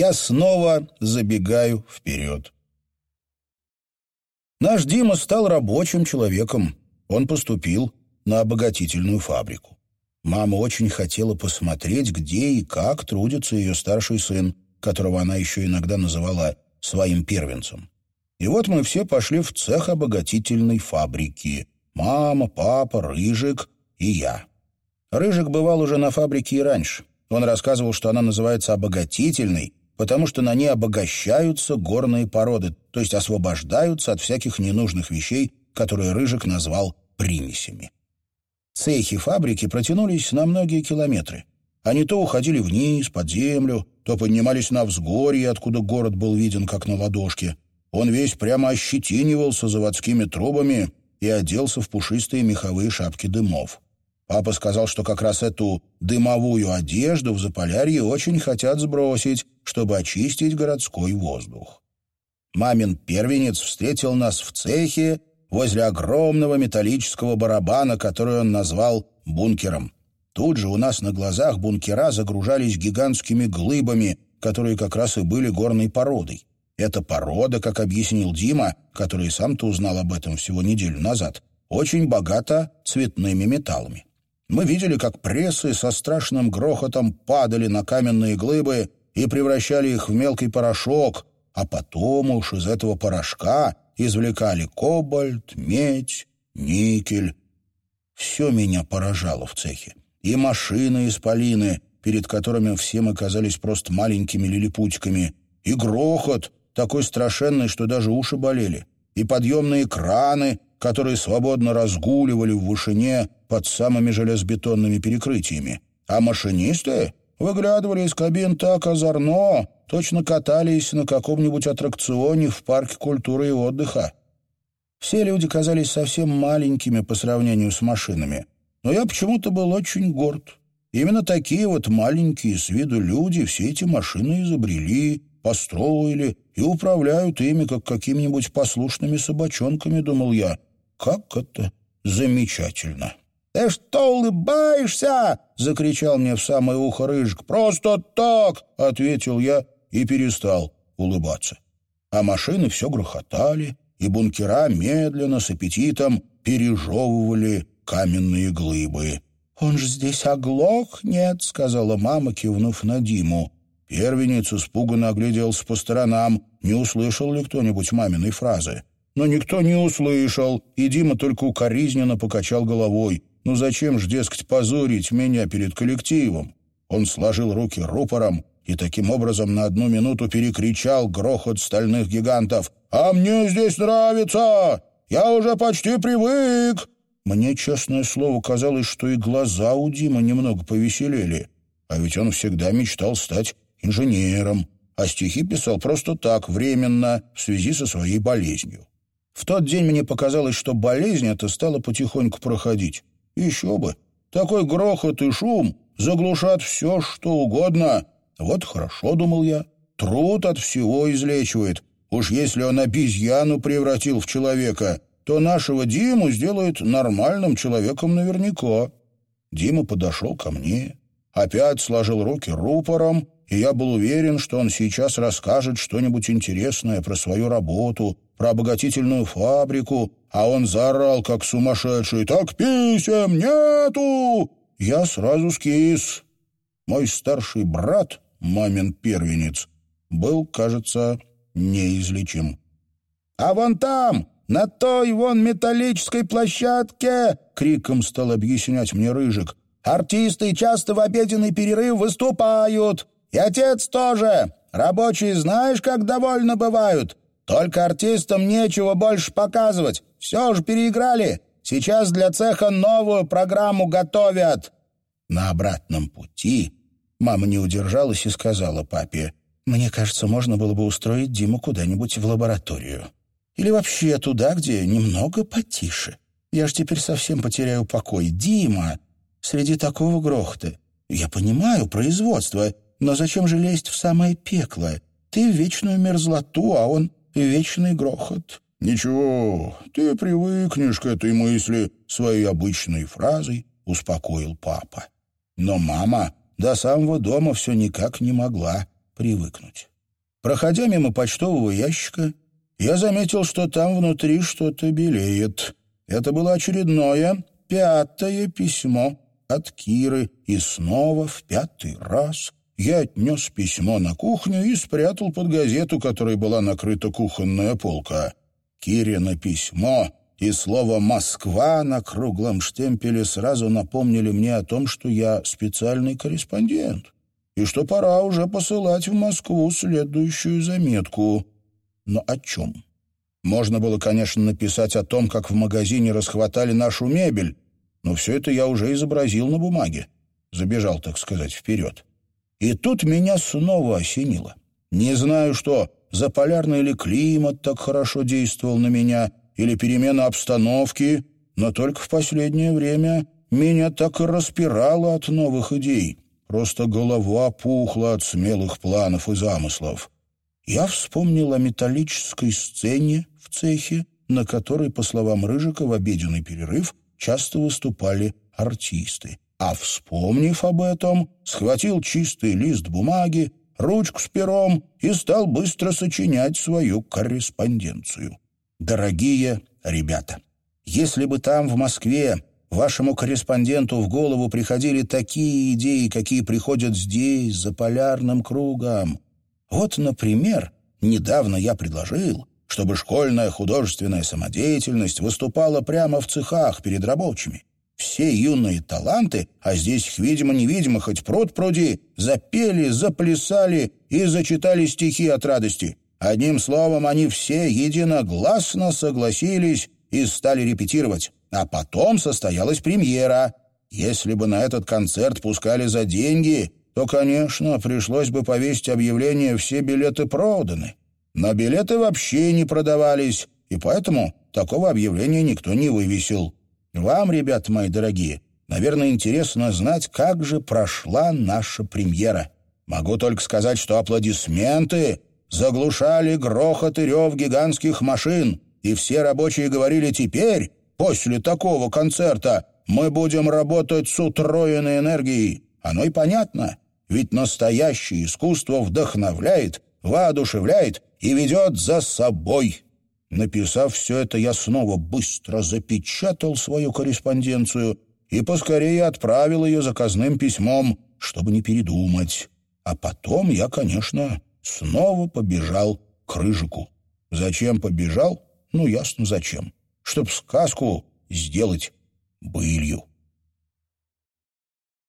я снова забегаю вперед. Наш Дима стал рабочим человеком. Он поступил на обогатительную фабрику. Мама очень хотела посмотреть, где и как трудится ее старший сын, которого она еще иногда называла своим первенцем. И вот мы все пошли в цех обогатительной фабрики. Мама, папа, Рыжик и я. Рыжик бывал уже на фабрике и раньше. Он рассказывал, что она называется обогатительной, потому что на ней обогащаются горные породы, то есть освобождаются от всяких ненужных вещей, которые Рыжик назвал примесями. Цехи фабрики протянулись на многие километры. Они то уходили вниз, под землю, то поднимались на взгорье, откуда город был виден как на ладошке. Он весь прямо ощетинивался заводскими трубами и оделся в пушистые меховые шапки дымов. Папа сказал, что как раз эту дымовую одежду в Заполярье очень хотят сбросить, чтобы очистить городской воздух. Мамин первенец встретил нас в цехе возле огромного металлического барабана, который он назвал бункером. Тут же у нас на глазах бункера загружались гигантскими глыбами, которые как раз и были горной породой. Эта порода, как объяснил Дима, который сам-то узнал об этом всего неделю назад, очень богата цветными металлами. Мы видели, как прессы со страшным грохотом падали на каменные глыбы и превращали их в мелкий порошок, а потом уж из этого порошка извлекали кобальт, медь, никель. Все меня поражало в цехе. И машины исполины, перед которыми все мы казались просто маленькими лилипутиками, и грохот, такой страшенный, что даже уши болели, и подъемные краны, которые свободно разгуливали в вышине под самыми железобетонными перекрытиями. А машинисты выглядывали из кабин так озорно, точно катались на каком-нибудь аттракционе в парке культуры и отдыха. Все люди казались совсем маленькими по сравнению с машинами, но я почему-то был очень горд. Именно такие вот маленькие с виду люди все эти машины изобрели, построили и управляют ими, как какими-нибудь послушными собачонками, думал я. Как это замечательно! «Ты что улыбаешься?» — закричал мне в самое ухо Рыжик. «Просто так!» — ответил я и перестал улыбаться. А машины все грохотали, и бункера медленно, с аппетитом пережевывали каменные глыбы. «Он же здесь оглохнет», — сказала мама, кивнув на Диму. Первенец испуганно огляделся по сторонам, не услышал ли кто-нибудь маминой фразы. Но никто не услышал, и Дима только укоризненно покачал головой. «Ну зачем ж, дескать, позорить меня перед коллективом?» Он сложил руки рупором и таким образом на одну минуту перекричал грохот стальных гигантов. «А мне здесь нравится! Я уже почти привык!» Мне, честное слово, казалось, что и глаза у Димы немного повеселели. А ведь он всегда мечтал стать инженером, а стихи писал просто так, временно, в связи со своей болезнью. В тот день мне показалось, что болезнь эта стала потихоньку проходить. Еще бы. Такой грохот и шум заглушат все, что угодно. Вот хорошо, думал я. Труд от всего излечивает. Уж если он обезьяну превратил в человека, то нашего Диму сделает нормальным человеком наверняка. Дима подошел ко мне, опять сложил руки рупором, и я был уверен, что он сейчас расскажет что-нибудь интересное про свою работу, про обогатительную фабрику, а он заорал, как сумасшедший, «Так писем нету!» Я сразу скис. Мой старший брат, мамин первенец, был, кажется, неизлечим. «А вон там, на той вон металлической площадке!» — криком стал объяснять мне Рыжик. «Артисты часто в обеденный перерыв выступают. И отец тоже. Рабочие знаешь, как довольно бывают. Только артистам нечего больше показывать. Все же переиграли. Сейчас для цеха новую программу готовят». На обратном пути мама не удержалась и сказала папе, «Мне кажется, можно было бы устроить Диму куда-нибудь в лабораторию. Или вообще туда, где немного потише. Я ж теперь совсем потеряю покой. Дима, среди такого грохота. Я понимаю производство, но зачем же лезть в самое пекло? Ты в вечную мерзлоту, а он вечный грохот. «Ничего, ты привыкнешь к этой мысли», — своей обычной фразой успокоил папа. Но мама до самого дома все никак не могла привыкнуть. Проходя мимо почтового ящика, я заметил, что там внутри что-то белеет. Это было очередное, пятое письмо от Киры, и снова в пятый раз я отнес письмо на кухню и спрятал под газету, которой была накрыта кухонная полка. Кирина письмо и слово «Москва» на круглом штемпеле сразу напомнили мне о том, что я специальный корреспондент и что пора уже посылать в Москву следующую заметку. Но о чем? Можно было, конечно, написать о том, как в магазине расхватали нашу мебель, но все это я уже изобразил на бумаге. Забежал, так сказать, вперед. И тут меня снова осенило. Не знаю что, заполярный ли климат так хорошо действовал на меня, или перемена обстановки, но только в последнее время меня так и распирало от новых идей. Просто голова пухла от смелых планов и замыслов. Я вспомнил о металлической сцене в цехе, на которой, по словам Рыжика, в обеденный перерыв часто выступали артисты. А вспомнив об этом, схватил чистый лист бумаги, ручку с пером и стал быстро сочинять свою корреспонденцию. Дорогие ребята, если бы там, в Москве, Вашему корреспонденту в голову приходили такие идеи, какие приходят здесь, за полярным кругом. Вот, например, недавно я предложил, чтобы школьная художественная самодеятельность выступала прямо в цехах перед рабочими. Все юные таланты, а здесь их видимо-невидимо, хоть пруд пруди, запели, заплясали и зачитали стихи от радости. Одним словом, они все единогласно согласились и стали репетировать. А потом состоялась премьера. Если бы на этот концерт пускали за деньги, то, конечно, пришлось бы повесить объявление «все билеты проданы». Но билеты вообще не продавались, и поэтому такого объявления никто не вывесил. Вам, ребята мои дорогие, наверное, интересно знать, как же прошла наша премьера. Могу только сказать, что аплодисменты заглушали грохот и рев гигантских машин, и все рабочие говорили «теперь После такого концерта мы будем работать с утроенной энергией. Оно и понятно, ведь настоящее искусство вдохновляет, воодушевляет и ведет за собой. Написав все это, я снова быстро запечатал свою корреспонденцию и поскорее отправил ее заказным письмом, чтобы не передумать. А потом я, конечно, снова побежал к Рыжику. Зачем побежал? Ну, ясно, зачем чтоб сказку сделать былью.